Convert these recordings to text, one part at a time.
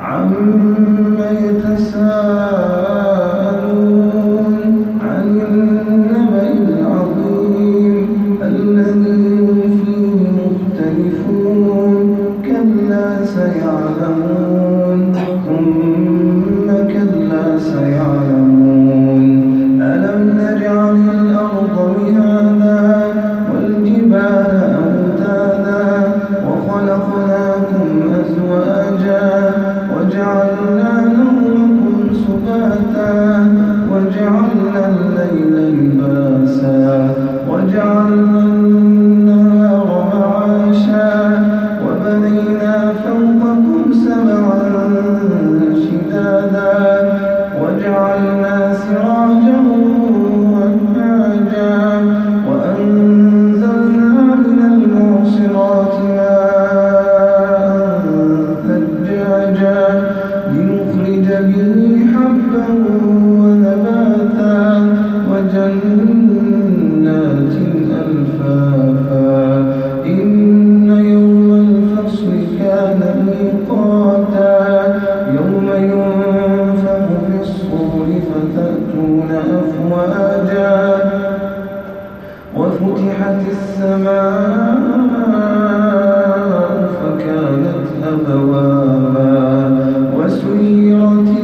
عما يتساءلون عن النبي ينفخ في الصور فتأتون أفواجا وفتحت السماء فكانت أبوابا وسيرت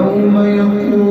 يوم يقول